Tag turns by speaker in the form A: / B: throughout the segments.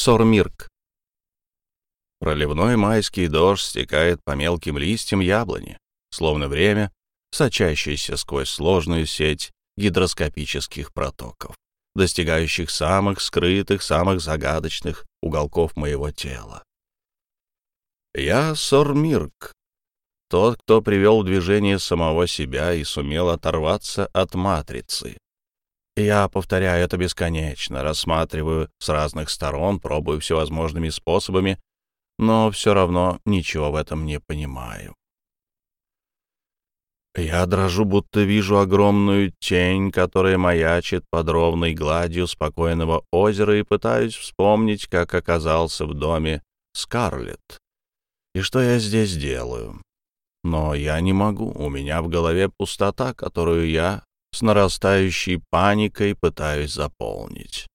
A: Сормирк. Проливной майский дождь стекает по мелким листьям яблони, словно время, сочащееся сквозь сложную сеть гидроскопических протоков, достигающих самых скрытых, самых загадочных уголков моего тела. Я Сормирк, тот, кто привел в движение самого себя и сумел оторваться от матрицы. Я повторяю это бесконечно, рассматриваю с разных сторон, пробую всевозможными способами но все равно ничего в этом не понимаю. Я дрожу, будто вижу огромную тень, которая маячит под ровной гладью спокойного озера, и пытаюсь вспомнить, как оказался в доме Скарлетт. И что я здесь делаю? Но я не могу, у меня в голове пустота, которую я с нарастающей паникой пытаюсь заполнить.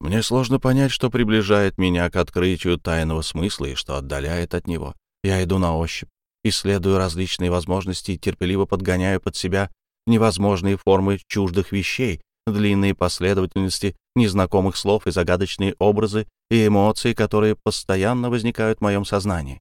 A: Мне сложно понять, что приближает меня к открытию тайного смысла и что отдаляет от него. Я иду на ощупь, исследую различные возможности и терпеливо подгоняю под себя невозможные формы чуждых вещей, длинные последовательности незнакомых слов и загадочные образы и эмоции, которые постоянно возникают в моем сознании.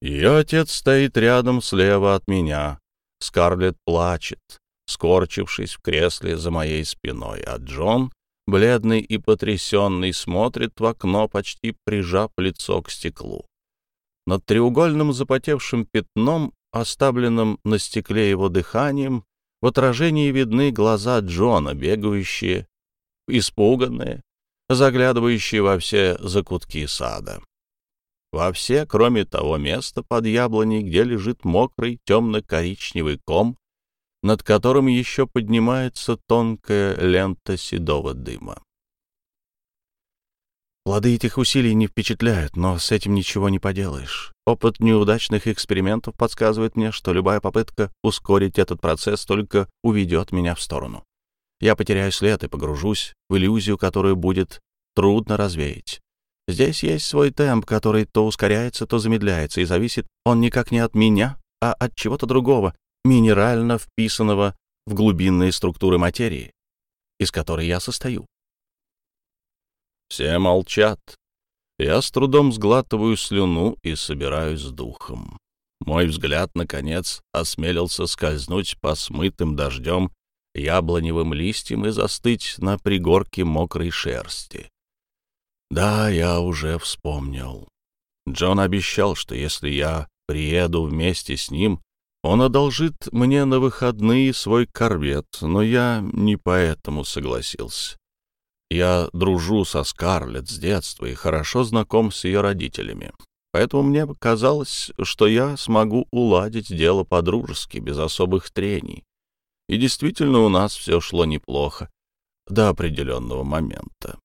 A: Ее отец стоит рядом слева от меня. Скарлетт плачет, скорчившись в кресле за моей спиной, а Джон бледный и потрясенный, смотрит в окно, почти прижав лицо к стеклу. Над треугольным запотевшим пятном, оставленным на стекле его дыханием, в отражении видны глаза Джона, бегающие, испуганные, заглядывающие во все закутки сада. Во все, кроме того места под яблоней, где лежит мокрый темно-коричневый ком, над которым еще поднимается тонкая лента седого дыма. Плоды этих усилий не впечатляют, но с этим ничего не поделаешь. Опыт неудачных экспериментов подсказывает мне, что любая попытка ускорить этот процесс только уведет меня в сторону. Я потеряю след и погружусь в иллюзию, которую будет трудно развеять. Здесь есть свой темп, который то ускоряется, то замедляется, и зависит он никак не от меня, а от чего-то другого, минерально вписанного в глубинные структуры материи, из которой я состою. Все молчат. Я с трудом сглатываю слюну и собираюсь с духом. Мой взгляд, наконец, осмелился скользнуть по смытым дождем яблоневым листьям и застыть на пригорке мокрой шерсти. Да, я уже вспомнил. Джон обещал, что если я приеду вместе с ним, он одолжит мне на выходные свой корвет, но я не поэтому согласился. Я дружу со Скарлетт с детства и хорошо знаком с ее родителями. Поэтому мне казалось, что я смогу уладить дело по-дружески, без особых трений. И действительно, у нас все шло неплохо до определенного момента.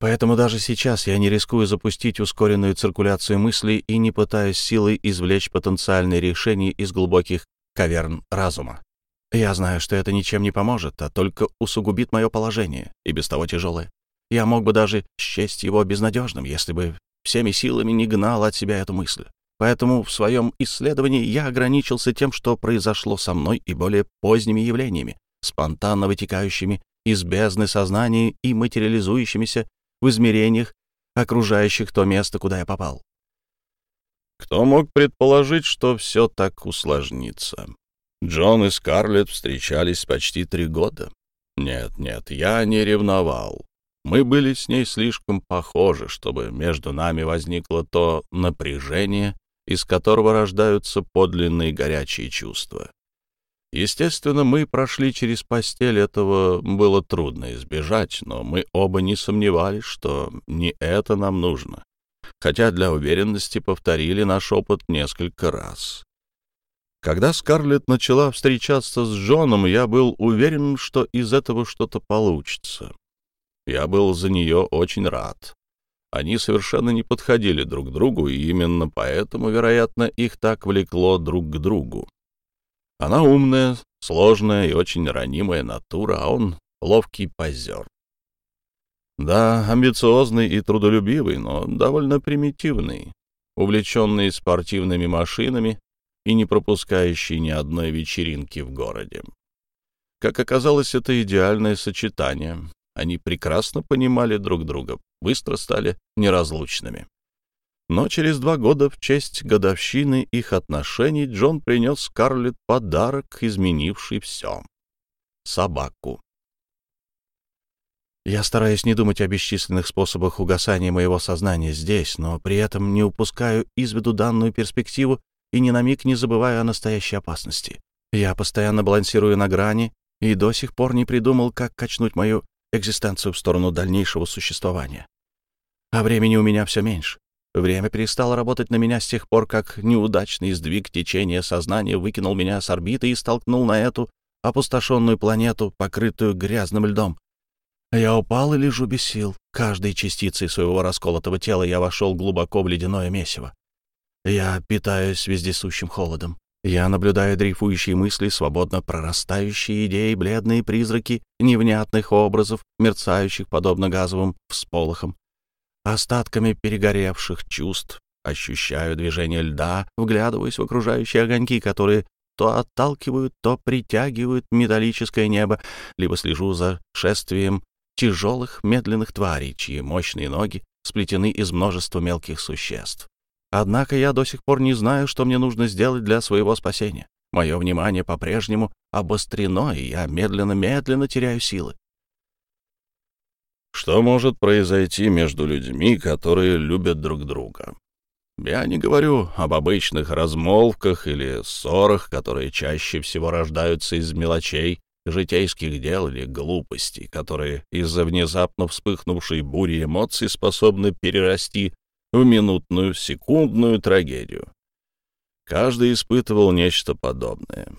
A: Поэтому даже сейчас я не рискую запустить ускоренную циркуляцию мыслей и не пытаюсь силой извлечь потенциальные решения из глубоких каверн разума. Я знаю, что это ничем не поможет, а только усугубит мое положение, и без того тяжелое. Я мог бы даже счесть его безнадежным, если бы всеми силами не гнал от себя эту мысль. Поэтому в своем исследовании я ограничился тем, что произошло со мной и более поздними явлениями, спонтанно вытекающими из бездны сознания и материализующимися в измерениях, окружающих то место, куда я попал. Кто мог предположить, что все так усложнится? Джон и Скарлетт встречались почти три года. Нет, нет, я не ревновал. Мы были с ней слишком похожи, чтобы между нами возникло то напряжение, из которого рождаются подлинные горячие чувства. Естественно, мы прошли через постель, этого было трудно избежать, но мы оба не сомневались, что не это нам нужно, хотя для уверенности повторили наш опыт несколько раз. Когда Скарлетт начала встречаться с Джоном, я был уверен, что из этого что-то получится. Я был за нее очень рад. Они совершенно не подходили друг другу, и именно поэтому, вероятно, их так влекло друг к другу. Она умная, сложная и очень ранимая натура, а он ловкий позер. Да, амбициозный и трудолюбивый, но довольно примитивный, увлеченный спортивными машинами и не пропускающий ни одной вечеринки в городе. Как оказалось, это идеальное сочетание. Они прекрасно понимали друг друга, быстро стали неразлучными. Но через два года в честь годовщины их отношений Джон принес Скарлетт подарок, изменивший все — собаку. Я стараюсь не думать о бесчисленных способах угасания моего сознания здесь, но при этом не упускаю из виду данную перспективу и ни на миг не забываю о настоящей опасности. Я постоянно балансирую на грани и до сих пор не придумал, как качнуть мою экзистенцию в сторону дальнейшего существования. А времени у меня все меньше. Время перестало работать на меня с тех пор, как неудачный сдвиг течения сознания выкинул меня с орбиты и столкнул на эту опустошенную планету, покрытую грязным льдом. Я упал и лежу без сил. Каждой частицей своего расколотого тела я вошел глубоко в ледяное месиво. Я питаюсь вездесущим холодом. Я наблюдаю дрейфующие мысли, свободно прорастающие идеи, бледные призраки невнятных образов, мерцающих подобно газовым всполохам остатками перегоревших чувств. Ощущаю движение льда, вглядываясь в окружающие огоньки, которые то отталкивают, то притягивают металлическое небо, либо слежу за шествием тяжелых медленных тварей, чьи мощные ноги сплетены из множества мелких существ. Однако я до сих пор не знаю, что мне нужно сделать для своего спасения. Мое внимание по-прежнему обострено, и я медленно-медленно теряю силы.
B: Что может произойти между людьми, которые любят друг друга? Я не говорю об обычных размолвках или ссорах, которые чаще всего рождаются из мелочей, житейских дел или глупостей, которые из-за внезапно вспыхнувшей бури эмоций способны перерасти в минутную, секундную трагедию. Каждый испытывал нечто подобное.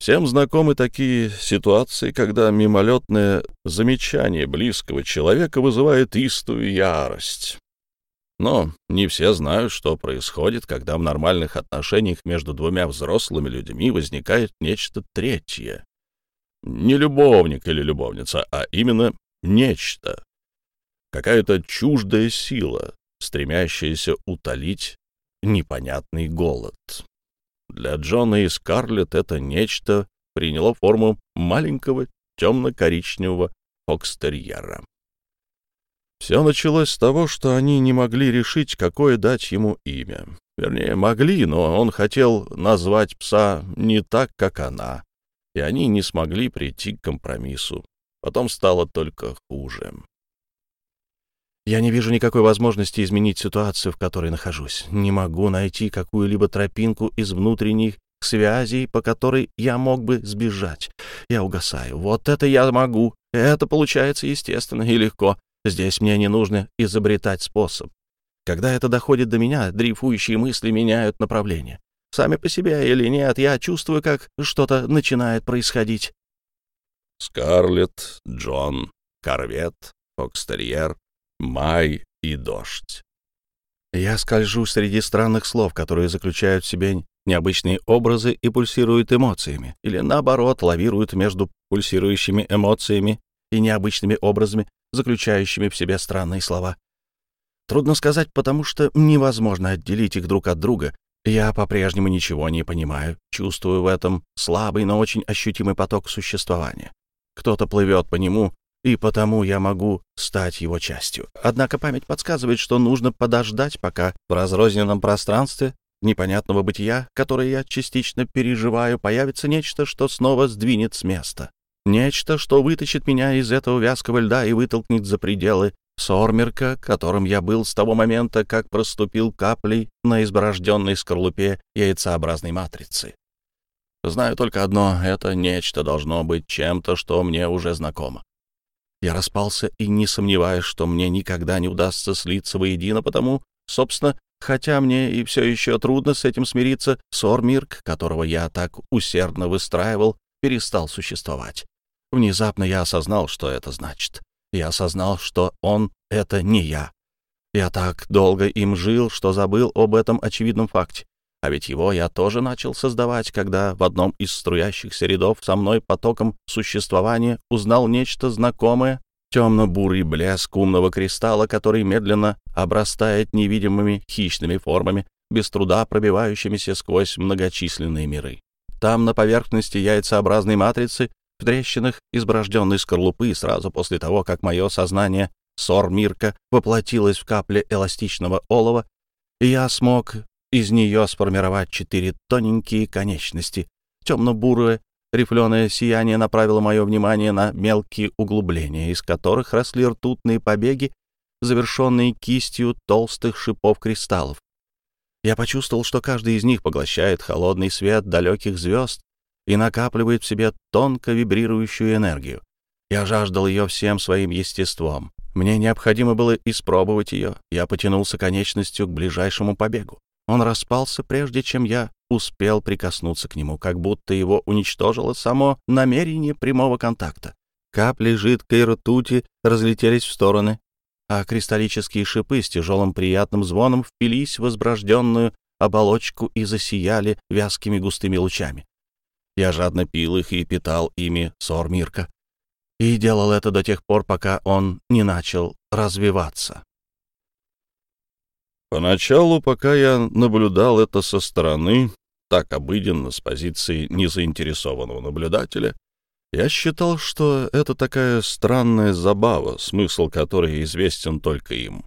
B: Всем знакомы такие ситуации, когда мимолетное замечание близкого человека вызывает истую ярость. Но не все знают, что происходит, когда в нормальных отношениях между двумя взрослыми людьми возникает нечто третье. Не любовник или любовница, а именно нечто. Какая-то чуждая сила, стремящаяся утолить непонятный голод. Для Джона и Скарлетт это нечто приняло форму маленького темно-коричневого фокстерьера. Все началось с того, что они не могли решить, какое дать ему имя. Вернее, могли, но он хотел назвать пса не так, как она, и они не смогли прийти к компромиссу. Потом стало только хуже.
A: Я не вижу никакой возможности изменить ситуацию, в которой нахожусь. Не могу найти какую-либо тропинку из внутренних связей, по которой я мог бы сбежать. Я угасаю. Вот это я могу. Это получается естественно и легко. Здесь мне не нужно изобретать способ. Когда это доходит до меня, дрейфующие мысли меняют направление. Сами по себе или нет, я чувствую, как что-то начинает происходить.
B: Скарлетт, Джон, Корвет, Фокстерьер, Май и дождь.
A: Я скольжу среди странных слов, которые заключают в себе необычные образы и пульсируют эмоциями, или наоборот, лавируют между пульсирующими эмоциями и необычными образами, заключающими в себе странные слова. Трудно сказать, потому что невозможно отделить их друг от друга. Я по-прежнему ничего не понимаю, чувствую в этом слабый, но очень ощутимый поток существования. Кто-то плывет по нему, и потому я могу стать его частью. Однако память подсказывает, что нужно подождать, пока в разрозненном пространстве непонятного бытия, которое я частично переживаю, появится нечто, что снова сдвинет с места. Нечто, что вытащит меня из этого вязкого льда и вытолкнет за пределы Сормерка, которым я был с того момента, как проступил каплей на изборожденной скорлупе яйцеобразной матрицы. Знаю только одно — это нечто должно быть чем-то, что мне уже знакомо. Я распался и не сомневаюсь, что мне никогда не удастся слиться воедино, потому, собственно, хотя мне и все еще трудно с этим смириться, Сормирк, которого я так усердно выстраивал, перестал существовать. Внезапно я осознал, что это значит. Я осознал, что он — это не я. Я так долго им жил, что забыл об этом очевидном факте. А ведь его я тоже начал создавать, когда в одном из струящихся рядов со мной потоком существования узнал нечто знакомое, темно-бурый блеск умного кристалла, который медленно обрастает невидимыми хищными формами, без труда пробивающимися сквозь многочисленные миры. Там, на поверхности яйцеобразной матрицы, в трещинах изброжденной скорлупы сразу после того, как мое сознание Сор Мирка воплотилось в капле эластичного олова, я смог из нее сформировать четыре тоненькие конечности. Темно-бурое рифленое сияние направило мое внимание на мелкие углубления, из которых росли ртутные побеги, завершенные кистью толстых шипов кристаллов. Я почувствовал, что каждый из них поглощает холодный свет далеких звезд и накапливает в себе тонко вибрирующую энергию. Я жаждал ее всем своим естеством. Мне необходимо было испробовать ее. Я потянулся конечностью к ближайшему побегу. Он распался, прежде чем я успел прикоснуться к нему, как будто его уничтожило само намерение прямого контакта. Капли жидкой ртути разлетелись в стороны, а кристаллические шипы с тяжелым приятным звоном впились в возброжденную оболочку и засияли вязкими густыми лучами. Я жадно пил их и питал ими сор Мирка. И делал это до тех пор, пока он не начал развиваться.
B: Поначалу, пока я наблюдал это со стороны, так обыденно, с позиции незаинтересованного наблюдателя, я считал, что это такая странная забава, смысл которой известен только им.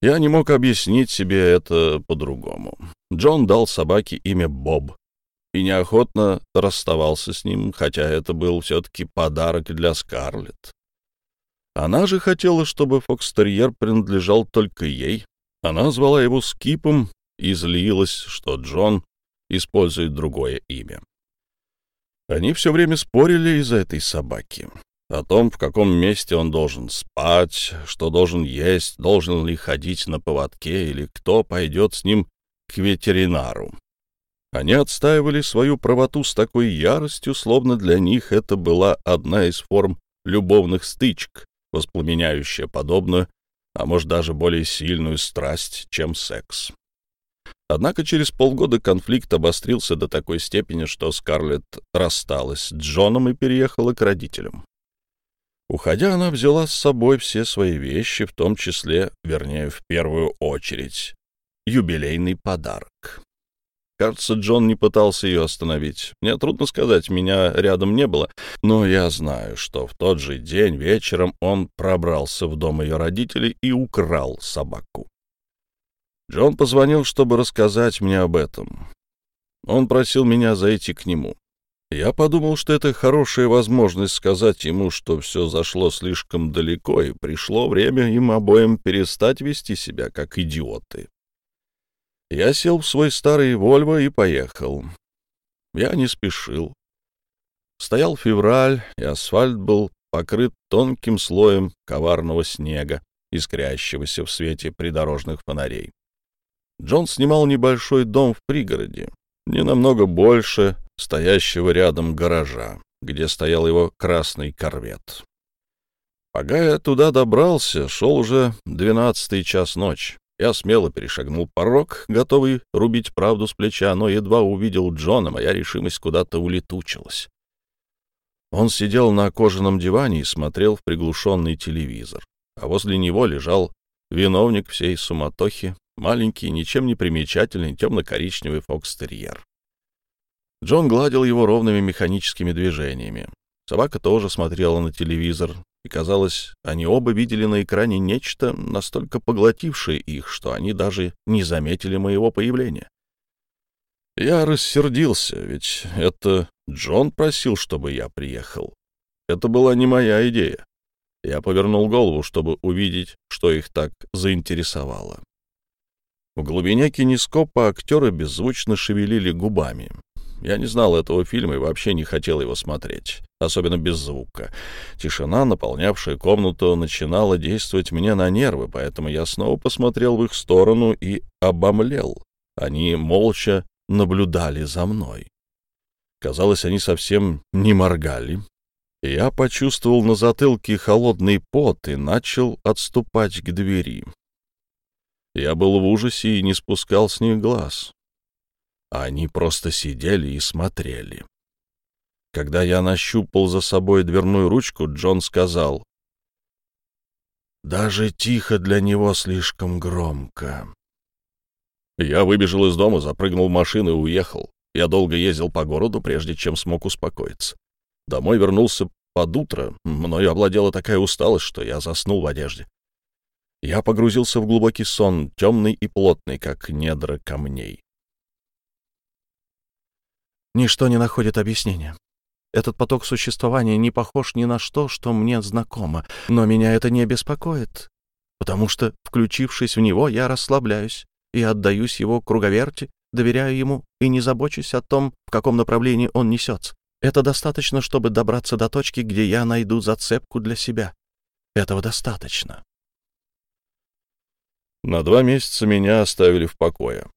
B: Я не мог объяснить себе это по-другому. Джон дал собаке имя Боб и неохотно расставался с ним, хотя это был все-таки подарок для Скарлетт. Она же хотела, чтобы фокстерьер принадлежал только ей. Она звала его Скипом и злилась, что Джон использует другое имя. Они все время спорили из-за этой собаки. О том, в каком месте он должен спать, что должен есть, должен ли ходить на поводке или кто пойдет с ним к ветеринару. Они отстаивали свою правоту с такой яростью, словно для них это была одна из форм любовных стычек, воспламеняющая подобную, а может даже более сильную страсть, чем секс. Однако через полгода конфликт обострился до такой степени, что Скарлетт рассталась с Джоном и переехала к родителям. Уходя, она взяла с собой все свои вещи, в том числе, вернее, в первую очередь, юбилейный подарок. Кажется, Джон не пытался ее остановить. Мне трудно сказать, меня рядом не было, но я знаю, что в тот же день вечером он пробрался в дом ее родителей и украл собаку. Джон позвонил, чтобы рассказать мне об этом. Он просил меня зайти к нему. Я подумал, что это хорошая возможность сказать ему, что все зашло слишком далеко, и пришло время им обоим перестать вести себя как идиоты. Я сел в свой старый «Вольво» и поехал. Я не спешил. Стоял февраль, и асфальт был покрыт тонким слоем коварного снега, искрящегося в свете придорожных фонарей. Джон снимал небольшой дом в пригороде, не намного больше стоящего рядом гаража, где стоял его красный корвет. Пока я туда добрался, шел уже двенадцатый час ночи. Я смело перешагнул порог, готовый рубить правду с плеча, но едва увидел Джона, моя решимость куда-то улетучилась. Он сидел на кожаном диване и смотрел в приглушенный телевизор, а возле него лежал виновник всей суматохи, Маленький, ничем не примечательный, темно-коричневый фокстерьер. Джон гладил его ровными механическими движениями. Собака тоже смотрела на телевизор, и, казалось, они оба видели на экране нечто, настолько поглотившее их, что они даже не заметили моего появления. Я рассердился, ведь это Джон просил, чтобы я приехал. Это была не моя идея. Я повернул голову, чтобы увидеть, что их так заинтересовало. В глубине кинескопа актеры беззвучно шевелили губами. Я не знал этого фильма и вообще не хотел его смотреть, особенно без звука. Тишина, наполнявшая комнату, начинала действовать мне на нервы, поэтому я снова посмотрел в их сторону и обомлел. Они молча наблюдали за мной. Казалось, они совсем не моргали. Я почувствовал на затылке холодный пот и начал отступать к двери. Я был в ужасе и не спускал с них глаз. Они просто сидели и смотрели. Когда я нащупал за собой дверную ручку, Джон сказал, «Даже тихо для него слишком громко». Я выбежал из дома, запрыгнул в машину и уехал. Я долго ездил по городу, прежде чем смог успокоиться. Домой вернулся под утро. Мною овладела такая усталость, что я заснул в одежде. Я погрузился в глубокий сон, темный и плотный, как недра камней.
C: Ничто не находит объяснения. Этот поток существования не похож ни на что, что мне знакомо, но меня это не беспокоит, потому что, включившись в него, я расслабляюсь и отдаюсь его круговерти, доверяю ему и не забочусь о том, в каком направлении он несется. Это достаточно, чтобы добраться до точки, где я найду зацепку для себя. Этого достаточно.
B: На два месяца меня оставили в покое.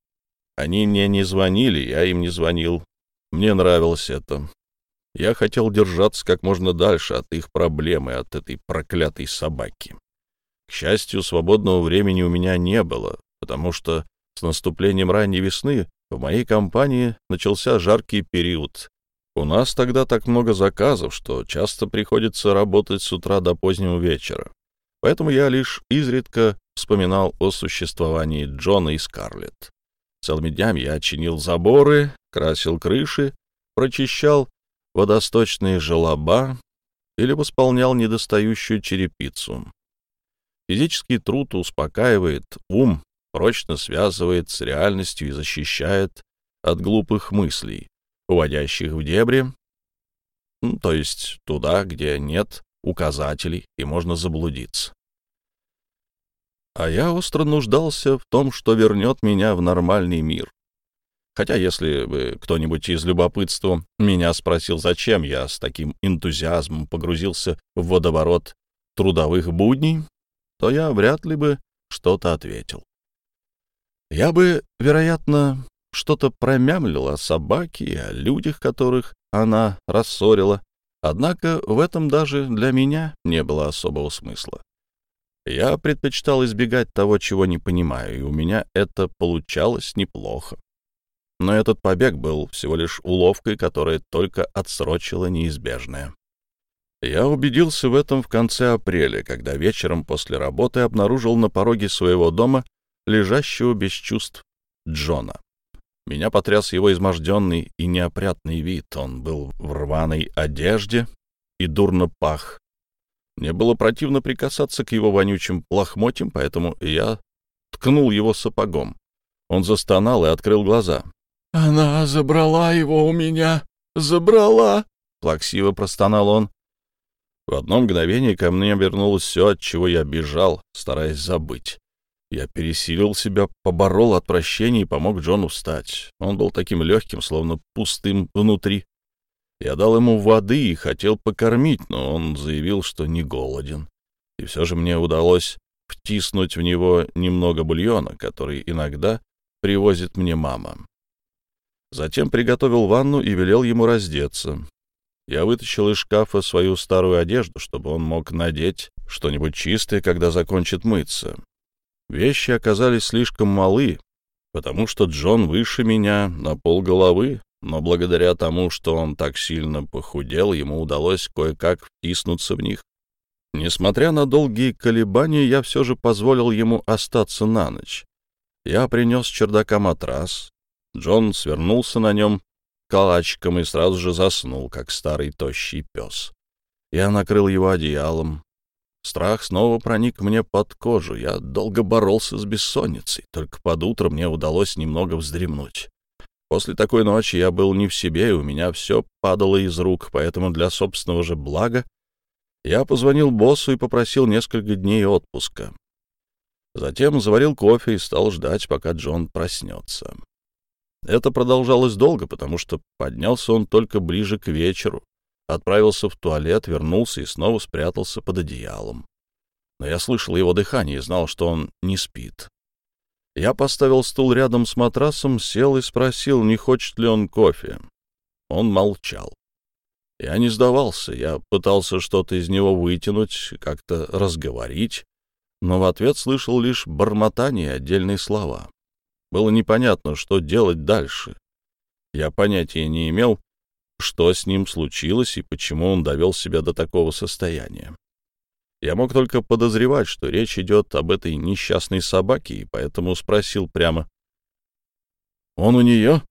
B: Они мне не звонили, я им не звонил. Мне нравилось это. Я хотел держаться как можно дальше от их проблемы, от этой проклятой собаки. К счастью, свободного времени у меня не было, потому что с наступлением ранней весны в моей компании начался жаркий период. У нас тогда так много заказов, что часто приходится работать с утра до позднего вечера. Поэтому я лишь изредка вспоминал о существовании Джона и Скарлетт. Целыми днями я чинил заборы, красил крыши, прочищал водосточные желоба или восполнял недостающую черепицу. Физический труд успокаивает ум, прочно связывает с реальностью и защищает от глупых мыслей, уводящих в дебри, ну, то есть туда, где нет указателей и можно заблудиться. А я остро нуждался в том, что вернет меня в нормальный мир. Хотя если бы кто-нибудь из любопытства меня спросил, зачем я с таким энтузиазмом погрузился в водоворот трудовых будней, то я вряд ли бы что-то ответил. Я бы, вероятно, что-то промямлил о собаке и о людях, которых она рассорила, однако в этом даже для меня не было особого смысла. Я предпочитал избегать того, чего не понимаю, и у меня это получалось неплохо. Но этот побег был всего лишь уловкой, которая только отсрочила неизбежное. Я убедился в этом в конце апреля, когда вечером после работы обнаружил на пороге своего дома лежащего без чувств Джона. Меня потряс его изможденный и неопрятный вид. Он был в рваной одежде и дурно пах. Мне было противно прикасаться к его вонючим лохмотьям, поэтому я ткнул его сапогом. Он застонал и открыл глаза.
C: «Она забрала его у меня! Забрала!» — плаксиво простонал он.
B: В одно мгновение ко мне вернулось все, от чего я бежал, стараясь забыть. Я пересилил себя, поборол отвращение и помог Джону встать. Он был таким легким, словно пустым внутри. Я дал ему воды и хотел покормить, но он заявил, что не голоден. И все же мне удалось втиснуть в него немного бульона, который иногда привозит мне мама. Затем приготовил ванну и велел ему раздеться. Я вытащил из шкафа свою старую одежду, чтобы он мог надеть что-нибудь чистое, когда закончит мыться. Вещи оказались слишком малы, потому что Джон выше меня на полголовы, но благодаря тому, что он так сильно похудел, ему удалось кое-как втиснуться в них. Несмотря на долгие колебания, я все же позволил ему остаться на ночь. Я принес с чердака матрас. Джон свернулся на нем калачиком и сразу же заснул, как старый тощий пес. Я накрыл его одеялом, Страх снова проник мне под кожу. Я долго боролся с бессонницей. Только под утро мне удалось немного вздремнуть. После такой ночи я был не в себе, и у меня все падало из рук, поэтому для собственного же блага я позвонил боссу и попросил несколько дней отпуска. Затем заварил кофе и стал ждать, пока Джон проснется. Это продолжалось долго, потому что поднялся он только ближе к вечеру, отправился в туалет, вернулся и снова спрятался под одеялом. Но я слышал его дыхание и знал, что он не спит. Я поставил стул рядом с матрасом, сел и спросил, не хочет ли он кофе. Он молчал. Я не сдавался, я пытался что-то из него вытянуть, как-то разговорить, но в ответ слышал лишь бормотание и отдельные слова. Было непонятно, что делать дальше. Я понятия не имел, что с ним случилось и почему он довел себя до такого состояния. Я мог только подозревать, что речь идет об этой несчастной собаке, и поэтому спросил прямо. «Он у нее?»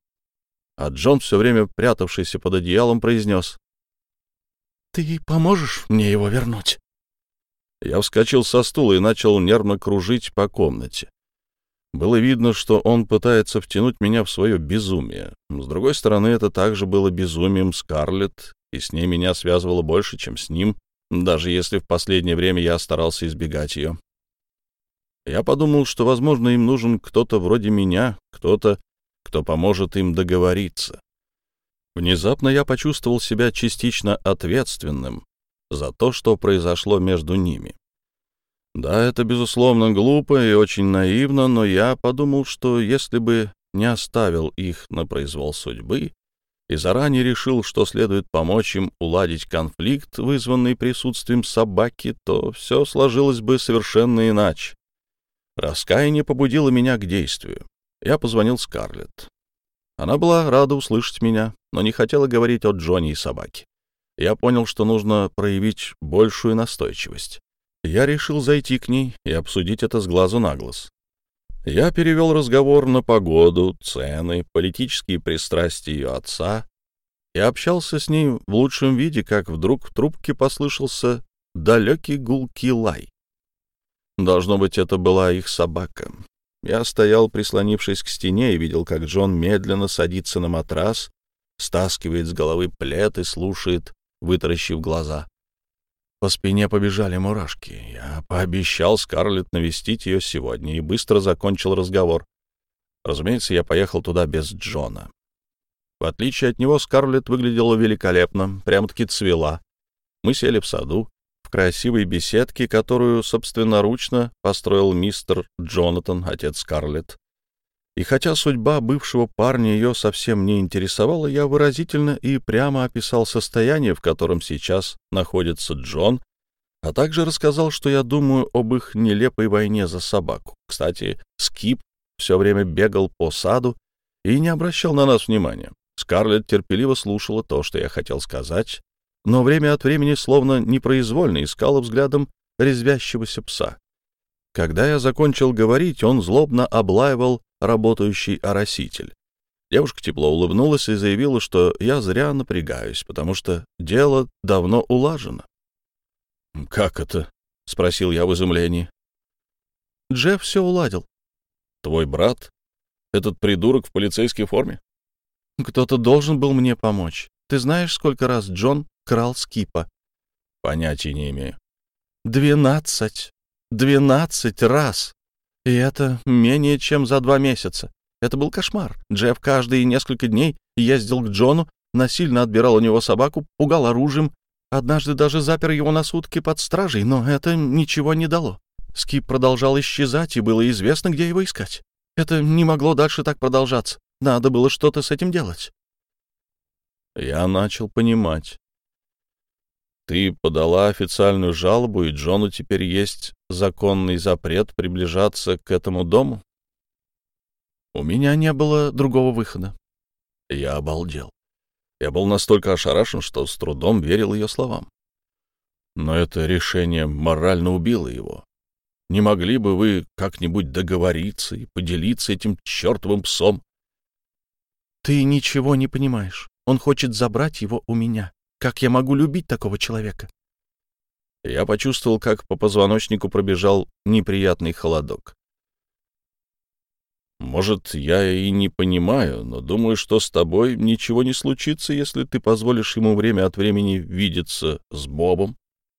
B: А Джон, все время прятавшийся под одеялом, произнес.
C: «Ты поможешь мне его вернуть?»
B: Я вскочил со стула и начал нервно кружить по комнате. Было видно, что он пытается втянуть меня в свое безумие. С другой стороны, это также было безумием Скарлетт, и с ней меня связывало больше, чем с ним, даже если в последнее время я старался избегать ее. Я подумал, что, возможно, им нужен кто-то вроде меня, кто-то, кто поможет им договориться. Внезапно я почувствовал себя частично ответственным за то, что произошло между ними. Да, это, безусловно, глупо и очень наивно, но я подумал, что если бы не оставил их на произвол судьбы и заранее решил, что следует помочь им уладить конфликт, вызванный присутствием собаки, то все сложилось бы совершенно иначе. Раскаяние побудило меня к действию. Я позвонил Скарлетт. Она была рада услышать меня, но не хотела говорить о Джонни и собаке. Я понял, что нужно проявить большую настойчивость. Я решил зайти к ней и обсудить это с глазу на глаз. Я перевел разговор на погоду, цены, политические пристрастия ее отца и общался с ней в лучшем виде, как вдруг в трубке послышался далекий гулкий лай. Должно быть, это была их собака. Я стоял, прислонившись к стене, и видел, как Джон медленно садится на матрас, стаскивает с головы плед и слушает, вытаращив глаза. По спине побежали мурашки. Я пообещал Скарлетт навестить ее сегодня и быстро закончил разговор. Разумеется, я поехал туда без Джона. В отличие от него, Скарлетт выглядела великолепно, прямо-таки цвела. Мы сели в саду, в красивой беседке, которую собственноручно построил мистер Джонатан, отец Скарлетт. И хотя судьба бывшего парня ее совсем не интересовала, я выразительно и прямо описал состояние, в котором сейчас находится Джон, а также рассказал, что я думаю об их нелепой войне за собаку. Кстати, Скип все время бегал по саду и не обращал на нас внимания. Скарлетт терпеливо слушала то, что я хотел сказать, но время от времени словно непроизвольно искала взглядом резвящегося пса. Когда я закончил говорить, он злобно облаивал работающий ороситель. Девушка тепло улыбнулась и заявила, что я зря напрягаюсь, потому что дело давно улажено. «Как это?» — спросил я в изумлении. «Джефф все уладил». «Твой брат? Этот придурок в полицейской форме?» «Кто-то должен был мне помочь. Ты знаешь, сколько раз Джон крал скипа?» «Понятия не имею». «Двенадцать. Двенадцать раз. И это менее чем за два месяца. Это был кошмар. Джефф каждые несколько дней ездил к Джону, насильно отбирал у него собаку, пугал оружием. Однажды даже запер его на сутки под стражей, но это ничего не дало. Скип продолжал исчезать, и было известно, где его искать. Это не могло дальше так продолжаться. Надо было что-то с этим делать. Я начал понимать. Ты подала официальную жалобу, и Джону теперь есть законный запрет приближаться к этому дому? У меня не было другого выхода. Я обалдел. Я был настолько ошарашен, что с трудом верил ее словам. Но это решение морально убило его. Не могли бы вы как-нибудь договориться и поделиться этим чертовым псом? Ты ничего не понимаешь. Он хочет забрать его у меня. Как я могу любить такого человека? Я почувствовал, как по позвоночнику пробежал неприятный холодок. Может, я и не понимаю, но думаю, что с тобой ничего не случится, если ты позволишь ему время от времени видеться с Бобом.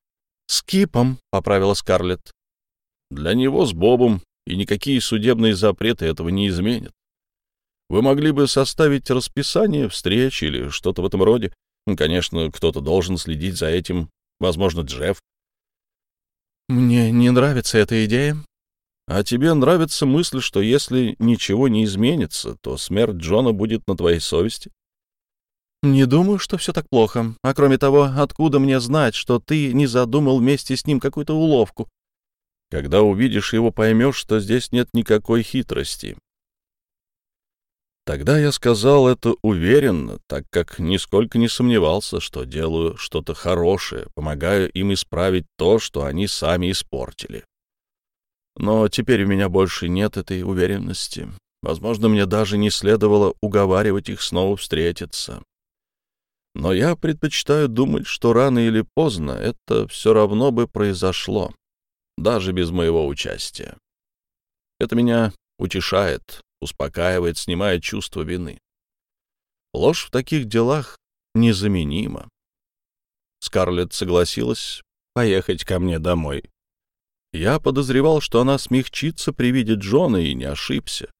B: — С Кипом, — поправила Скарлетт. — Для него с Бобом, и никакие судебные запреты этого не изменят. Вы могли бы составить расписание встреч или что-то в этом роде. Конечно, кто-то должен следить за этим, возможно, Джефф. Мне не нравится эта идея. А тебе нравится мысль, что если ничего не изменится, то смерть Джона будет на твоей совести? Не думаю, что все так плохо. А кроме того, откуда мне знать, что ты не задумал вместе с ним какую-то уловку? Когда увидишь его, поймешь, что здесь нет никакой хитрости. Тогда я сказал это уверенно, так как нисколько не сомневался, что делаю что-то хорошее, помогаю им исправить то, что они сами испортили. Но теперь у меня больше нет этой уверенности. Возможно, мне даже не следовало уговаривать их снова встретиться.
C: Но я предпочитаю думать, что рано или поздно это все равно бы произошло, даже без моего участия. Это меня утешает, успокаивает, снимает чувство вины. Ложь в таких делах незаменима. Скарлетт согласилась поехать ко мне домой. Я подозревал, что она смягчится при виде Джона, и не ошибся.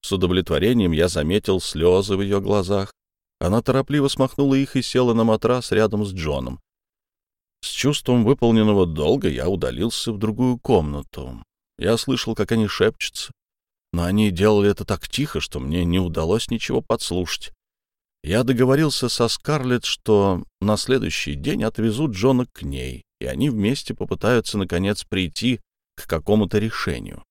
C: С удовлетворением я заметил слезы в ее глазах. Она торопливо смахнула их и села на матрас рядом с Джоном. С чувством выполненного долга я удалился в другую комнату. Я слышал, как они шепчутся, но они делали это так тихо, что мне не удалось ничего подслушать. Я договорился со Скарлетт, что на следующий день отвезу Джона к ней, и они вместе попытаются, наконец, прийти к какому-то решению.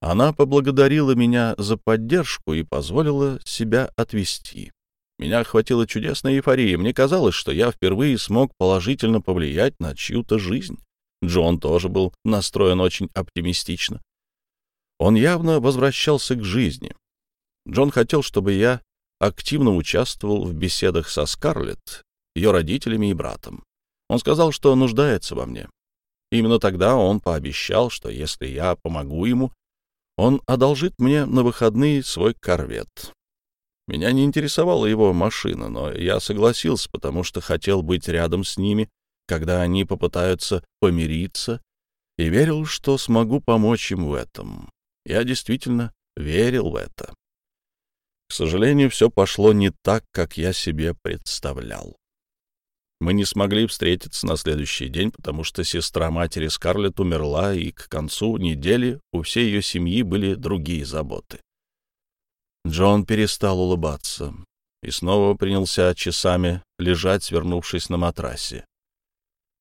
C: Она поблагодарила меня за поддержку и позволила себя отвезти. Меня охватила чудесная эйфория. Мне казалось, что я впервые смог положительно повлиять на чью-то жизнь. Джон тоже был настроен очень оптимистично. Он явно возвращался к жизни. Джон хотел, чтобы я активно участвовал в беседах со Скарлетт, ее родителями и братом. Он сказал, что нуждается во мне. Именно тогда он пообещал, что если я помогу ему, он одолжит мне на выходные свой корвет. Меня не интересовала его машина, но я согласился, потому что хотел быть рядом с ними, когда они попытаются помириться, и верил, что смогу помочь им в этом. Я действительно верил в это. К сожалению, все пошло не так, как я себе представлял. Мы не смогли встретиться на следующий день, потому что сестра матери Скарлетт умерла, и к концу недели у всей ее семьи были другие заботы. Джон перестал улыбаться и снова принялся часами лежать, свернувшись на матрасе.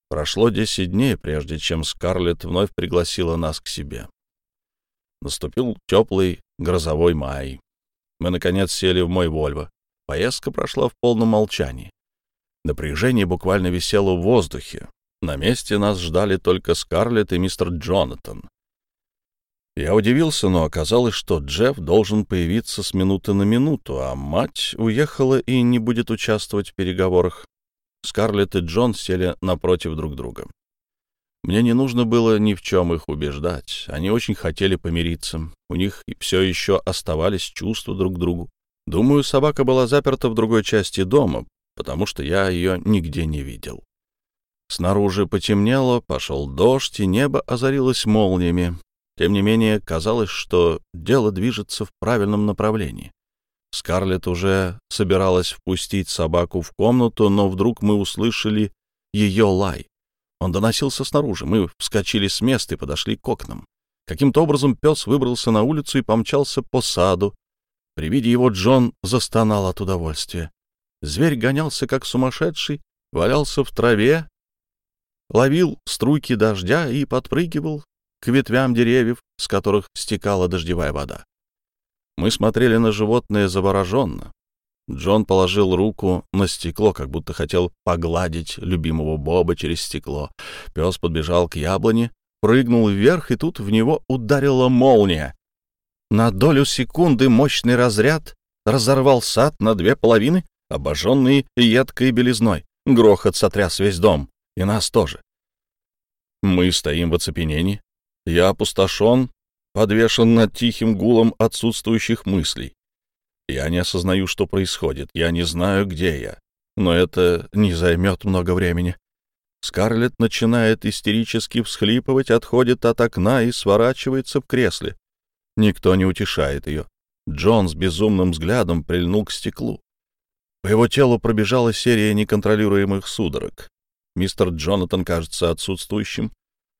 C: Прошло десять дней, прежде чем Скарлетт вновь пригласила нас к себе. Наступил теплый грозовой май. Мы, наконец, сели в мой «Вольво». Поездка прошла в полном молчании. Напряжение буквально висело в воздухе. На месте нас ждали только Скарлетт и мистер Джонатан. Я удивился, но оказалось, что Джефф должен появиться с минуты на минуту, а мать уехала и не будет участвовать в переговорах. Скарлетт и Джон сели напротив друг друга. Мне не нужно было ни в чем их убеждать. Они очень хотели помириться. У них все еще оставались чувства друг к другу. Думаю, собака была заперта в другой части дома, потому что я ее нигде не видел. Снаружи потемнело, пошел дождь, и небо озарилось молниями. Тем не менее, казалось, что дело движется в правильном направлении. Скарлетт уже собиралась впустить собаку в комнату, но вдруг мы услышали ее лай. Он доносился снаружи. Мы вскочили с места и подошли к окнам. Каким-то образом пес выбрался на улицу и помчался по саду. При виде его Джон застонал от удовольствия. Зверь гонялся, как сумасшедший, валялся в траве, ловил струйки дождя и подпрыгивал, к ветвям деревьев, с которых стекала дождевая вода. Мы смотрели на животное завороженно. Джон положил руку на стекло, как будто хотел погладить любимого Боба через стекло. Пес подбежал к яблоне, прыгнул вверх, и тут в него ударила молния. На долю секунды мощный разряд разорвал сад на две половины, обожженный едкой белизной. Грохот сотряс весь дом, и нас тоже. Мы стоим в оцепенении, я опустошен, подвешен над тихим гулом отсутствующих мыслей. Я не осознаю, что происходит, я не знаю, где я. Но это не займет много времени. Скарлетт начинает истерически всхлипывать, отходит от окна и сворачивается в кресле. Никто не утешает ее. Джон с безумным взглядом прильнул к стеклу. По его телу пробежала серия неконтролируемых судорог. Мистер Джонатан кажется отсутствующим.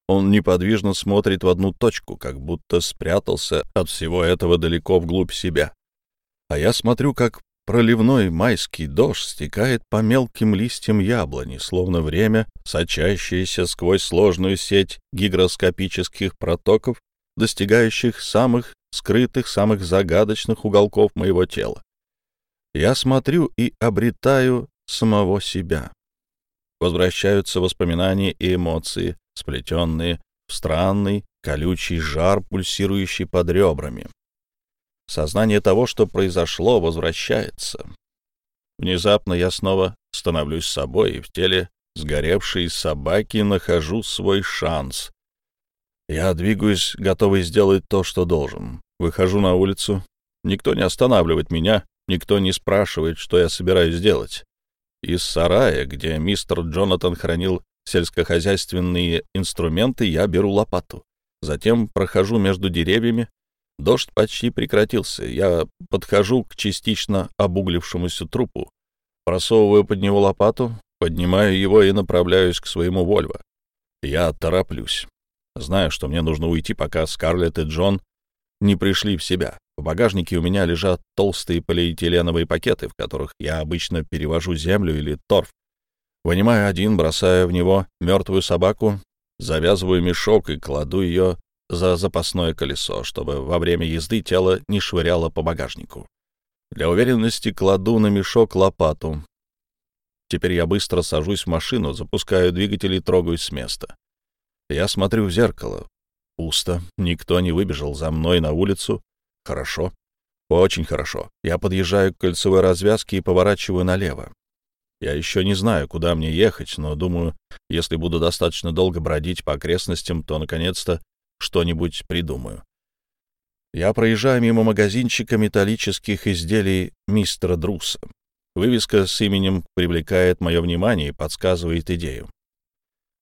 C: Он неподвижно смотрит в одну точку, как будто спрятался от всего этого далеко вглубь себя. А я смотрю, как проливной майский дождь стекает по мелким листьям яблони, словно время, сочащееся сквозь сложную сеть гигроскопических протоков, достигающих самых скрытых, самых загадочных уголков моего тела. Я смотрю и обретаю самого себя. Возвращаются воспоминания и эмоции, сплетенные в странный колючий жар, пульсирующий под ребрами. Сознание того, что произошло, возвращается.
B: Внезапно я снова становлюсь собой, и в теле сгоревшей собаки нахожу свой шанс. Я двигаюсь, готовый сделать то, что должен. Выхожу на улицу. Никто не останавливает меня, никто не спрашивает, что я собираюсь делать. Из сарая, где мистер Джонатан хранил сельскохозяйственные инструменты, я беру лопату. Затем прохожу между деревьями. Дождь почти прекратился. Я подхожу к частично обуглившемуся трупу, просовываю под него лопату, поднимаю его и направляюсь к своему Вольво. Я тороплюсь. Знаю, что мне нужно уйти, пока Скарлетт и Джон не пришли в себя. В багажнике у меня лежат толстые полиэтиленовые пакеты, в которых я обычно перевожу землю или торф. Вынимаю один, бросаю в него мертвую собаку, завязываю мешок и кладу ее за запасное колесо, чтобы во время езды тело не швыряло по багажнику. Для уверенности кладу на мешок лопату. Теперь я быстро сажусь в машину, запускаю двигатель и трогаюсь с места. Я смотрю в зеркало. Пусто. Никто не выбежал за мной на улицу. Хорошо. Очень хорошо. Я подъезжаю к кольцевой развязке и поворачиваю налево. Я еще не знаю, куда мне ехать, но думаю, если буду достаточно долго бродить по окрестностям, то, наконец-то, что-нибудь придумаю. Я проезжаю мимо магазинчика металлических изделий мистера Друса. Вывеска с именем привлекает мое внимание и подсказывает идею.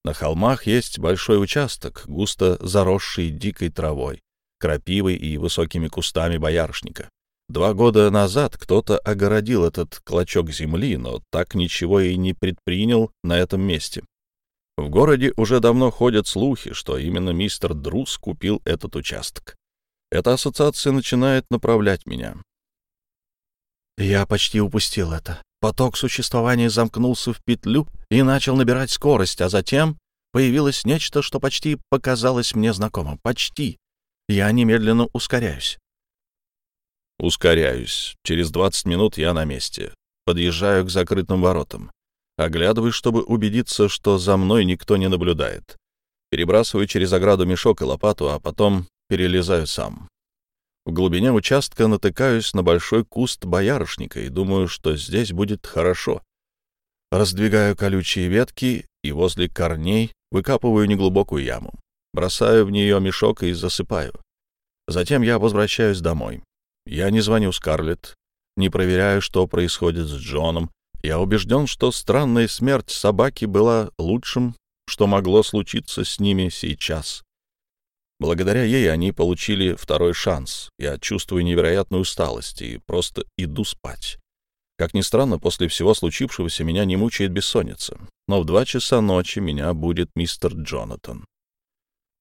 B: На холмах есть большой участок, густо заросший дикой травой крапивой и высокими кустами боярышника. Два года назад кто-то огородил этот клочок земли, но так ничего и не предпринял на этом месте. В городе уже давно ходят слухи, что именно мистер Друс купил этот участок. Эта ассоциация начинает направлять меня. Я почти упустил это. Поток существования замкнулся в петлю и начал набирать скорость, а затем появилось нечто, что почти показалось мне знакомым. Почти. Я немедленно ускоряюсь. Ускоряюсь. Через 20 минут я на месте. Подъезжаю к закрытым воротам. Оглядываюсь, чтобы убедиться, что за мной никто не наблюдает. Перебрасываю через ограду мешок и лопату, а потом перелезаю сам. В глубине участка натыкаюсь на большой куст боярышника и думаю, что здесь будет хорошо. Раздвигаю колючие ветки и возле корней выкапываю неглубокую яму бросаю в нее мешок и засыпаю. Затем я возвращаюсь домой. Я не звоню Скарлетт, не проверяю, что происходит с Джоном. Я убежден, что странная смерть собаки была лучшим, что могло случиться с ними сейчас. Благодаря ей они получили второй шанс. Я чувствую невероятную усталость и просто иду спать. Как ни странно, после всего случившегося меня не мучает бессонница. Но в два часа ночи меня будет мистер Джонатан.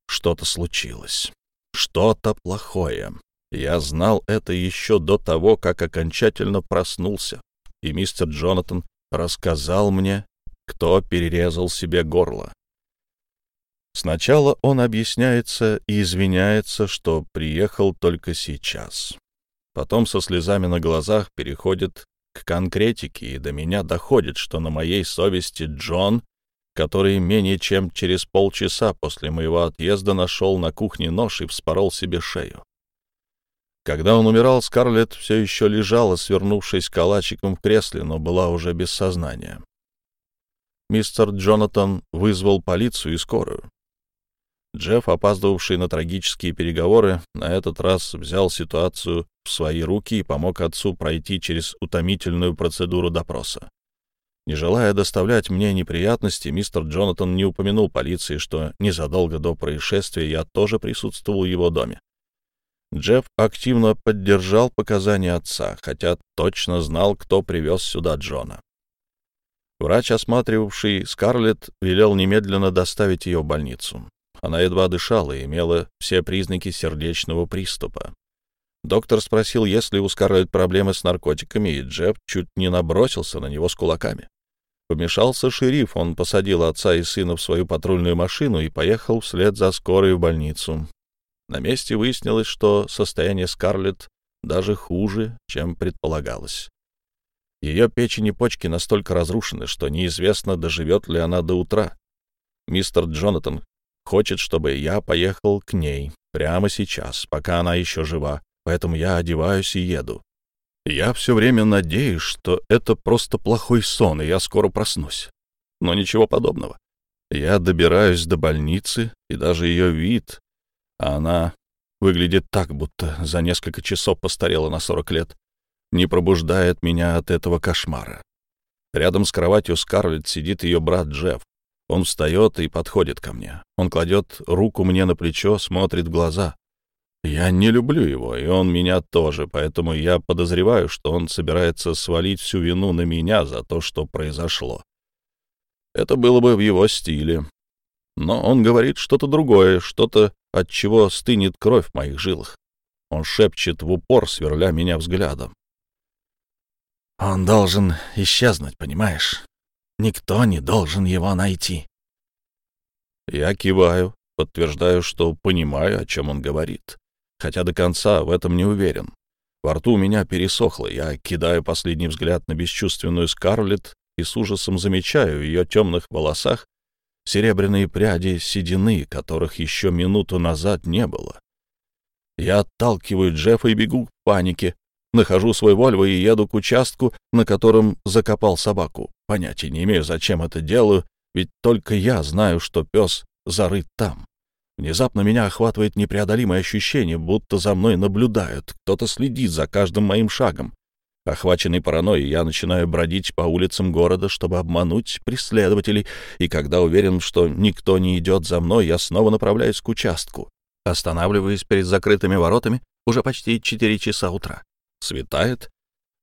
B: Что-то случилось. Что-то плохое. Я знал это еще до того, как окончательно проснулся, и мистер Джонатан рассказал мне, кто перерезал себе горло. Сначала он объясняется и извиняется, что приехал только сейчас. Потом со слезами на глазах переходит к конкретике, и до меня доходит, что на моей совести Джон который менее чем через полчаса после моего отъезда нашел на кухне нож и вспорол себе шею. Когда он умирал, Скарлетт все еще лежала, свернувшись калачиком в кресле, но была уже без сознания. Мистер Джонатан вызвал полицию и скорую. Джефф, опаздывавший на трагические переговоры, на этот раз взял ситуацию в свои руки и помог отцу пройти через утомительную процедуру допроса. Не желая доставлять мне неприятности, мистер Джонатан не упомянул полиции, что незадолго до происшествия я тоже присутствовал в его доме. Джефф активно поддержал показания отца, хотя точно знал, кто привез сюда Джона. Врач, осматривавший Скарлетт, велел немедленно доставить ее в больницу. Она едва дышала и имела все признаки сердечного приступа. Доктор спросил, есть ли у Скарлетт проблемы с наркотиками, и Джефф чуть не набросился на него с кулаками. Помешался шериф, он посадил отца и сына в свою патрульную машину и поехал вслед за скорой в больницу. На месте выяснилось, что состояние Скарлетт даже хуже, чем предполагалось. Ее печень и почки настолько разрушены, что неизвестно, доживет ли она до утра. Мистер Джонатан хочет, чтобы я поехал к ней прямо сейчас, пока она еще жива, поэтому я одеваюсь и еду.
C: Я все время надеюсь, что это просто плохой сон, и я скоро проснусь. Но ничего подобного. Я добираюсь до больницы, и даже ее вид, а она выглядит так, будто за несколько часов постарела на 40 лет, не пробуждает меня от этого кошмара. Рядом с кроватью Скарлетт сидит ее брат Джефф. Он встает и подходит ко мне. Он кладет руку мне на плечо, смотрит в глаза. Я не люблю его, и он меня тоже, поэтому я подозреваю, что он собирается свалить всю вину на меня за то, что произошло. Это было бы в его стиле. Но он говорит что-то другое, что-то, от чего стынет кровь в моих жилах. Он шепчет в упор, сверля меня взглядом. Он должен исчезнуть, понимаешь? Никто не должен его найти. Я киваю, подтверждаю, что понимаю, о чем он говорит хотя до конца в этом не уверен. Во рту у меня пересохло, я кидаю последний взгляд на бесчувственную Скарлетт и с ужасом замечаю в ее темных волосах серебряные пряди седины, которых еще минуту назад не было. Я отталкиваю Джеффа и бегу в панике. Нахожу свой Вольво и еду к участку, на котором закопал собаку. Понятия не имею, зачем это делаю, ведь только я знаю, что пес зарыт там. Внезапно меня охватывает непреодолимое ощущение, будто за мной наблюдают, кто-то следит за каждым моим шагом. Охваченный паранойей, я начинаю бродить по улицам города, чтобы обмануть преследователей, и когда уверен, что никто не идет за мной, я снова направляюсь к участку. Останавливаюсь перед закрытыми воротами уже почти четыре часа утра. Светает.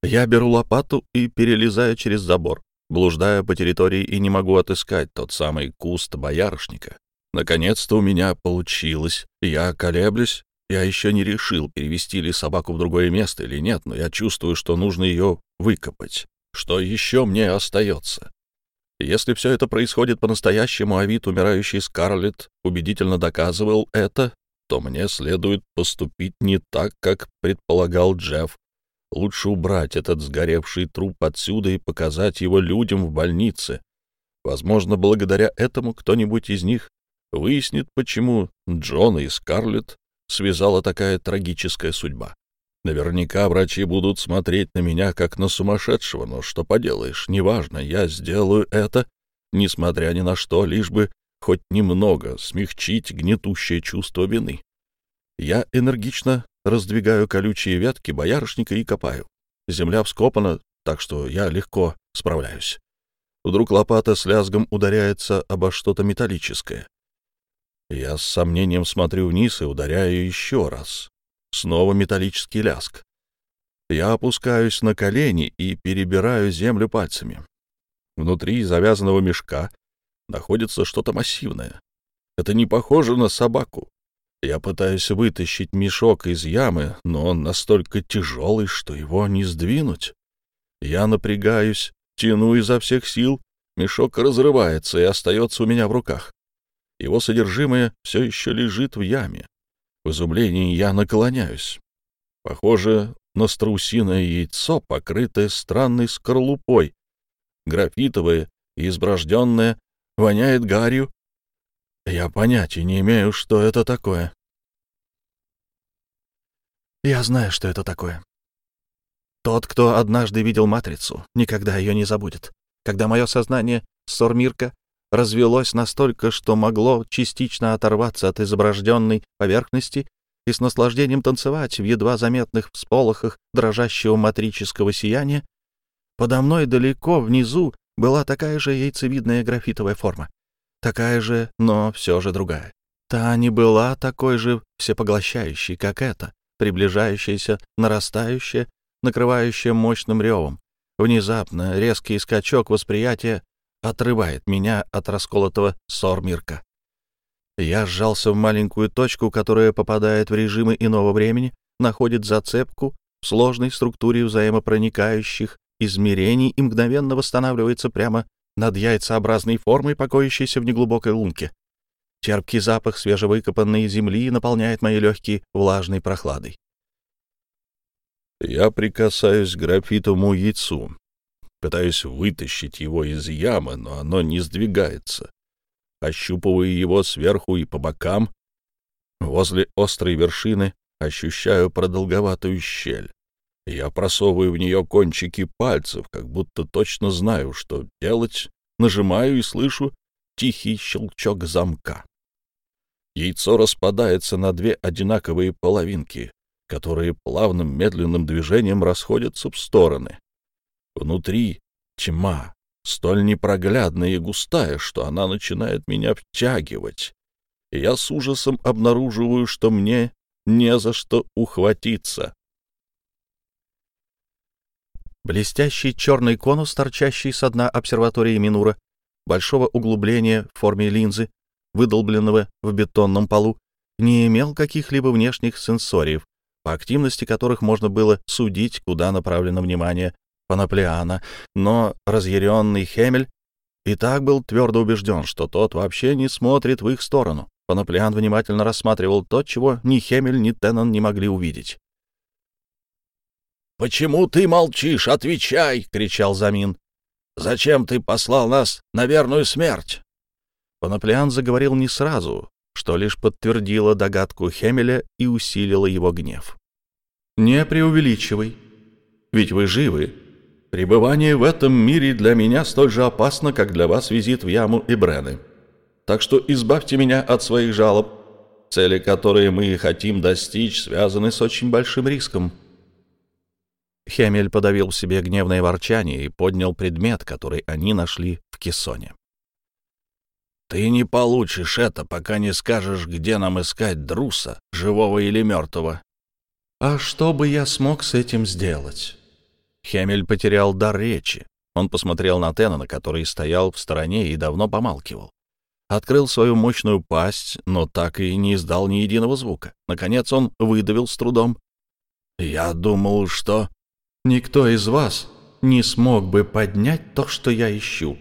C: Я беру лопату и перелезаю через забор. Блуждаю по территории и не могу отыскать тот самый куст боярышника. Наконец-то у меня получилось. Я колеблюсь. Я еще не решил, перевести ли собаку в другое место или нет, но я чувствую, что нужно ее выкопать. Что еще мне остается? Если все это происходит по-настоящему, а вид умирающей Скарлетт убедительно доказывал это, то мне следует поступить не так, как предполагал Джефф. Лучше убрать этот сгоревший труп отсюда и показать его людям в больнице. Возможно, благодаря этому кто-нибудь из них выяснит, почему Джона и Скарлетт связала такая трагическая судьба. Наверняка врачи будут смотреть на меня как на сумасшедшего, но что поделаешь, неважно, я сделаю это, несмотря ни на что, лишь бы хоть немного смягчить гнетущее чувство вины. Я энергично раздвигаю колючие ветки боярышника и копаю. Земля вскопана, так что я легко справляюсь. Вдруг лопата с лязгом ударяется обо что-то металлическое. Я с сомнением смотрю вниз и ударяю еще раз. Снова металлический ляск. Я опускаюсь на колени и перебираю землю пальцами. Внутри завязанного мешка находится что-то массивное. Это не похоже на собаку. Я пытаюсь вытащить мешок из ямы, но он настолько тяжелый, что его не сдвинуть. Я напрягаюсь, тяну изо всех сил, мешок разрывается и остается у меня в руках. Его содержимое все еще лежит в яме. В изумлении я наклоняюсь. Похоже на страусиное яйцо, покрытое странной скорлупой. Графитовое и изброжденное, воняет гарью. Я понятия не имею, что это такое. Я знаю, что это такое. Тот, кто однажды видел «Матрицу», никогда ее не забудет. Когда мое сознание, Сормирка, развелось настолько, что могло частично оторваться от изображенной поверхности и с наслаждением танцевать в едва заметных всполохах дрожащего матрического сияния, подо мной далеко внизу была такая же яйцевидная графитовая форма. Такая же, но все же другая. Та не была такой же всепоглощающей, как эта, приближающаяся, нарастающая, накрывающая мощным ревом. Внезапно резкий скачок восприятия отрывает меня от расколотого сормирка. Я сжался в маленькую точку, которая попадает в режимы иного времени, находит зацепку в сложной структуре взаимопроникающих измерений и мгновенно восстанавливается прямо над яйцеобразной формой, покоящейся в неглубокой лунке. Терпкий запах свежевыкопанной земли наполняет мои легкие влажной прохладой. Я прикасаюсь к графитовому яйцу. Пытаюсь вытащить его из ямы, но оно не сдвигается. Ощупываю его сверху и по бокам. Возле острой вершины ощущаю продолговатую щель.
B: Я просовываю в нее кончики пальцев, как будто точно знаю, что делать, нажимаю и слышу тихий щелчок замка. Яйцо распадается на две одинаковые половинки, которые плавным медленным движением расходятся в стороны. Внутри тьма, столь непроглядная и густая, что она начинает меня втягивать, и я с ужасом обнаруживаю, что мне не за что ухватиться.
C: Блестящий черный конус, торчащий со дна обсерватории Минура, большого углубления в форме линзы, выдолбленного в бетонном полу, не имел каких-либо внешних сенсориев, по активности которых можно было судить, куда направлено внимание Панаплиана, но разъяренный Хемель и так был твердо убежден, что тот вообще не смотрит в их сторону. Панаплиан внимательно рассматривал то, чего ни Хемель, ни Теннон не могли увидеть.
B: «Почему ты молчишь? Отвечай!» — кричал Замин. «Зачем ты послал нас на верную смерть?»
C: Панаплиан заговорил не сразу, что лишь подтвердило догадку Хемеля и усилило его гнев. «Не преувеличивай, ведь вы живы. Пребывание в этом мире для меня столь же опасно, как для вас визит в яму Ибрены. Так что избавьте меня от своих жалоб. Цели, которые мы хотим достичь, связаны с очень большим риском». Хемель подавил в себе гневное ворчание и поднял предмет, который они нашли в кессоне.
B: «Ты не получишь это, пока не скажешь, где нам искать Друса, живого или мертвого».
C: «А что бы я смог с этим сделать?» Хемель потерял дар речи. Он посмотрел на Теннона, который стоял в стороне и давно помалкивал. Открыл свою мощную пасть, но так и не издал ни единого звука. Наконец он выдавил с трудом.
B: «Я думал, что...»
C: Никто из вас не смог бы поднять то, что я ищу.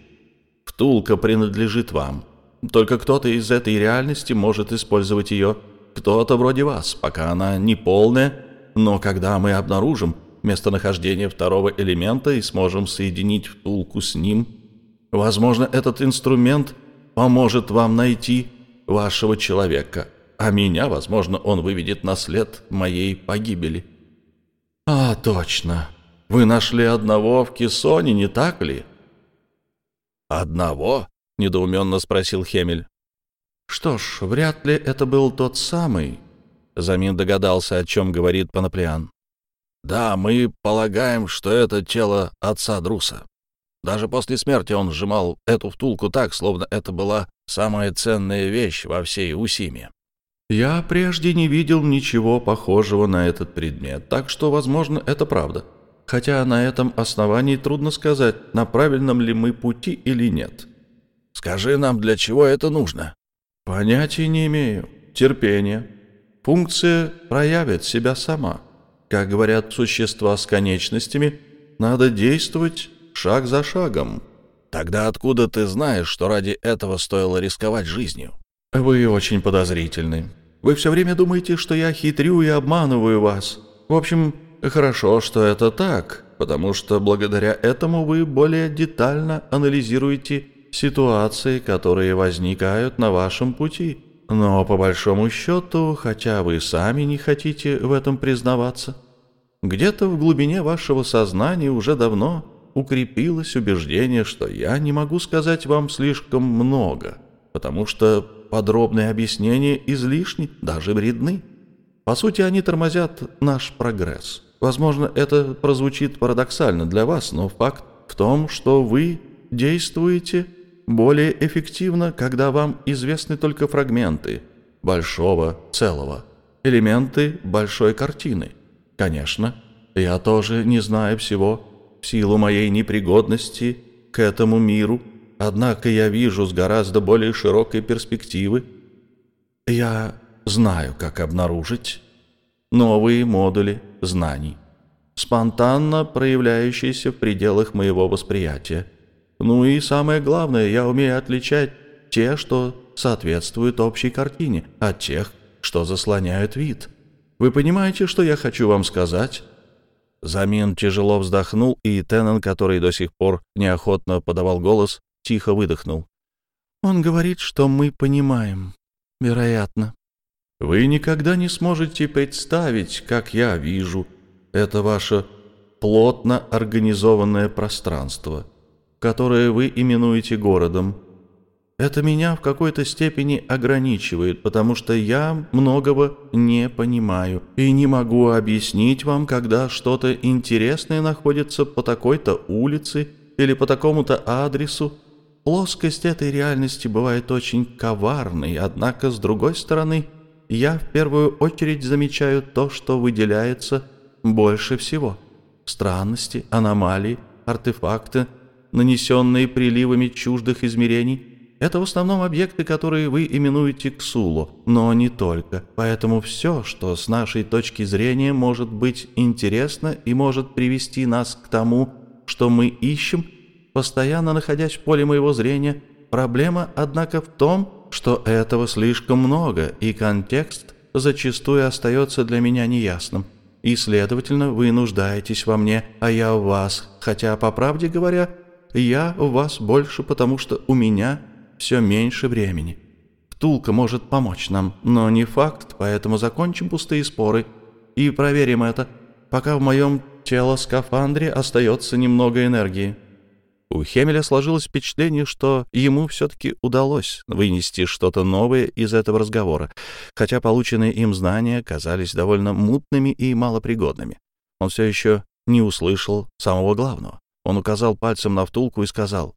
C: Втулка принадлежит вам. Только кто-то из этой реальности может использовать ее. Кто-то вроде вас, пока она не полная. Но когда мы обнаружим местонахождение второго элемента и сможем соединить втулку с ним, возможно, этот инструмент поможет вам найти вашего человека, а меня, возможно, он выведет на след моей погибели. А, точно. Вы нашли одного в Кессоне, не так ли?
B: Одного? недоуменно спросил Хемель.
C: Что ж, вряд ли это был тот самый. Замин догадался, о чем говорит Панаплиан.
B: Да, мы полагаем, что это тело отца Друса. Даже после смерти он сжимал эту втулку так, словно это была самая ценная вещь во всей Усиме.
C: Я прежде не видел ничего похожего на этот предмет, так что, возможно, это правда хотя на этом основании трудно сказать, на правильном ли мы пути или нет.
B: Скажи нам, для чего это нужно?
C: Понятия не имею. Терпение. Функция проявит себя сама. Как говорят существа с конечностями, надо действовать шаг за шагом.
B: Тогда откуда ты знаешь, что ради этого стоило рисковать жизнью?
C: Вы очень подозрительны. Вы все время думаете, что я хитрю и обманываю вас. В общем, Хорошо, что это так, потому что благодаря этому вы более детально анализируете ситуации, которые возникают на вашем пути. Но по большому счету, хотя вы сами не хотите в этом признаваться, где-то в глубине вашего сознания уже давно укрепилось убеждение, что я не могу сказать вам слишком много, потому что подробные объяснения излишни, даже вредны. По сути, они тормозят наш прогресс. Возможно, это прозвучит парадоксально для вас, но факт в том, что вы действуете более эффективно, когда вам известны только фрагменты большого целого, элементы большой картины. Конечно, я тоже не знаю всего в силу моей непригодности к этому миру, однако я вижу с гораздо более широкой перспективы. Я знаю, как обнаружить новые модули знаний, спонтанно проявляющиеся в пределах моего восприятия. Ну и самое главное, я умею отличать те, что соответствуют общей картине, от тех, что заслоняют вид. Вы понимаете, что я хочу вам сказать?» Замин тяжело вздохнул, и Теннон, который до сих пор неохотно подавал голос, тихо выдохнул. «Он говорит, что мы понимаем. Вероятно. Вы никогда не сможете представить, как я вижу это ваше плотно организованное пространство, которое вы именуете городом. Это меня в какой-то степени ограничивает, потому что я многого не понимаю и не могу объяснить вам, когда что-то интересное находится по такой-то улице или по такому-то адресу. Плоскость этой реальности бывает очень коварной, однако, с другой стороны, я в первую очередь замечаю то, что выделяется больше всего. Странности, аномалии, артефакты, нанесенные приливами чуждых измерений — это в основном объекты, которые вы именуете Ксулу, но не только. Поэтому все, что с нашей точки зрения может быть интересно и может привести нас к тому, что мы ищем, постоянно находясь в поле моего зрения, проблема, однако, в том, что этого слишком много, и контекст зачастую остается для меня неясным. И, следовательно, вы нуждаетесь во мне, а я в вас, хотя, по правде говоря, я в вас больше, потому что у меня все меньше времени. Втулка может помочь нам, но не факт, поэтому закончим пустые споры и проверим это, пока в моем тело-скафандре остается немного энергии. У Хемеля сложилось впечатление, что ему все-таки удалось вынести что-то новое из этого разговора, хотя полученные им знания казались довольно мутными и малопригодными. Он все еще не услышал самого главного. Он указал пальцем на втулку и сказал,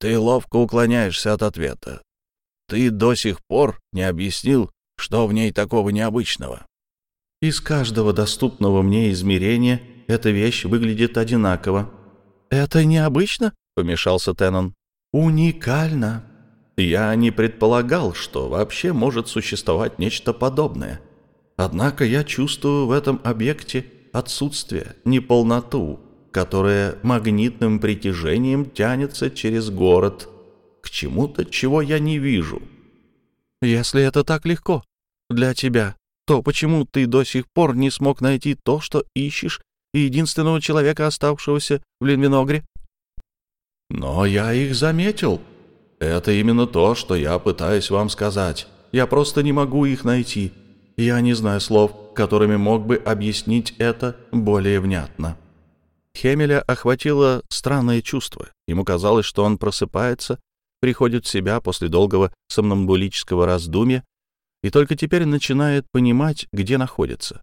C: «Ты ловко уклоняешься от ответа. Ты до сих пор не объяснил, что в ней такого необычного». Из каждого доступного мне измерения эта вещь выглядит одинаково, «Это необычно?» — помешался Теннон. «Уникально. Я не предполагал, что вообще может существовать нечто подобное. Однако я чувствую в этом объекте отсутствие, неполноту, которая магнитным притяжением тянется через город к чему-то, чего я не вижу. Если это так легко для тебя, то почему ты до сих пор не смог найти то, что ищешь и единственного человека, оставшегося в Линвиногре. Но я их заметил. Это именно то, что я пытаюсь вам сказать. Я просто не могу их найти. Я не знаю слов, которыми мог бы объяснить это более внятно. Хемеля охватило странное чувство. Ему казалось, что он просыпается, приходит в себя после долгого сомнамбулического раздумья и только теперь начинает понимать, где находится.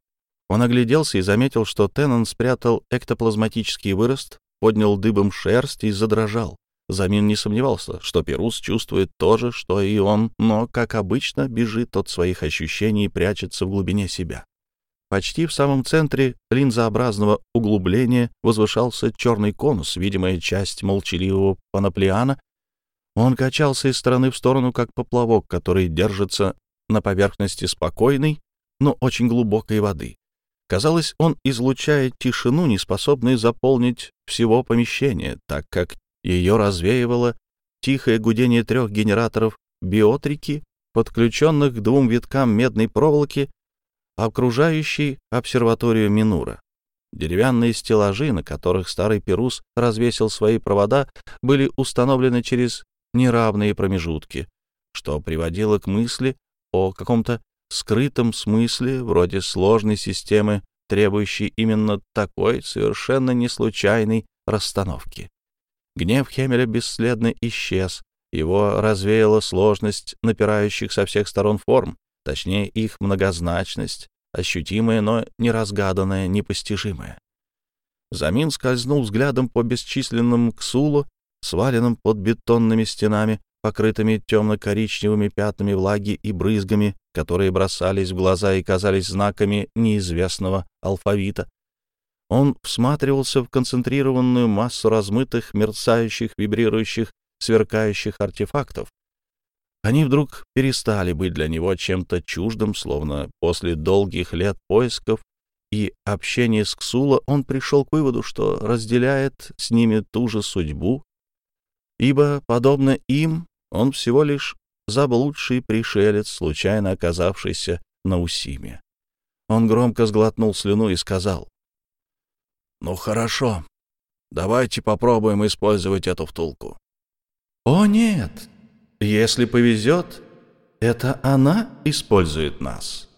C: Он огляделся и заметил, что Теннон спрятал эктоплазматический вырост, поднял дыбом шерсть и задрожал. Замин не сомневался, что Перус чувствует то же, что и он, но, как обычно, бежит от своих ощущений и прячется в глубине себя. Почти в самом центре линзообразного углубления возвышался черный конус, видимая часть молчаливого паноплеана. Он качался из стороны в сторону, как поплавок, который держится на поверхности спокойной, но очень глубокой воды. Казалось, он излучает тишину, не способную заполнить всего помещения, так как ее развеивало тихое гудение трех генераторов биотрики, подключенных к двум виткам медной проволоки, окружающей обсерваторию Минура. Деревянные стеллажи, на которых старый Перус развесил свои провода, были установлены через неравные промежутки, что приводило к мысли о каком-то скрытом смысле, вроде сложной системы, требующей именно такой совершенно неслучайной расстановки. Гнев Хемеля бесследно исчез, его развеяла сложность напирающих со всех сторон форм, точнее их многозначность, ощутимая, но неразгаданная, непостижимая. Замин скользнул взглядом по бесчисленным ксулу, сваленным под бетонными стенами, покрытыми темно-коричневыми пятнами влаги и брызгами, которые бросались в глаза и казались знаками неизвестного алфавита. Он всматривался в концентрированную массу размытых, мерцающих, вибрирующих, сверкающих артефактов. Они вдруг перестали быть для него чем-то чуждым, словно после долгих лет поисков и общения с Ксула он пришел к выводу, что разделяет с ними ту же судьбу, ибо, подобно им, он всего лишь заблудший пришелец, случайно оказавшийся на Усиме. Он громко сглотнул слюну и сказал. «Ну хорошо, давайте попробуем использовать эту втулку». «О нет, если повезет, это она использует нас».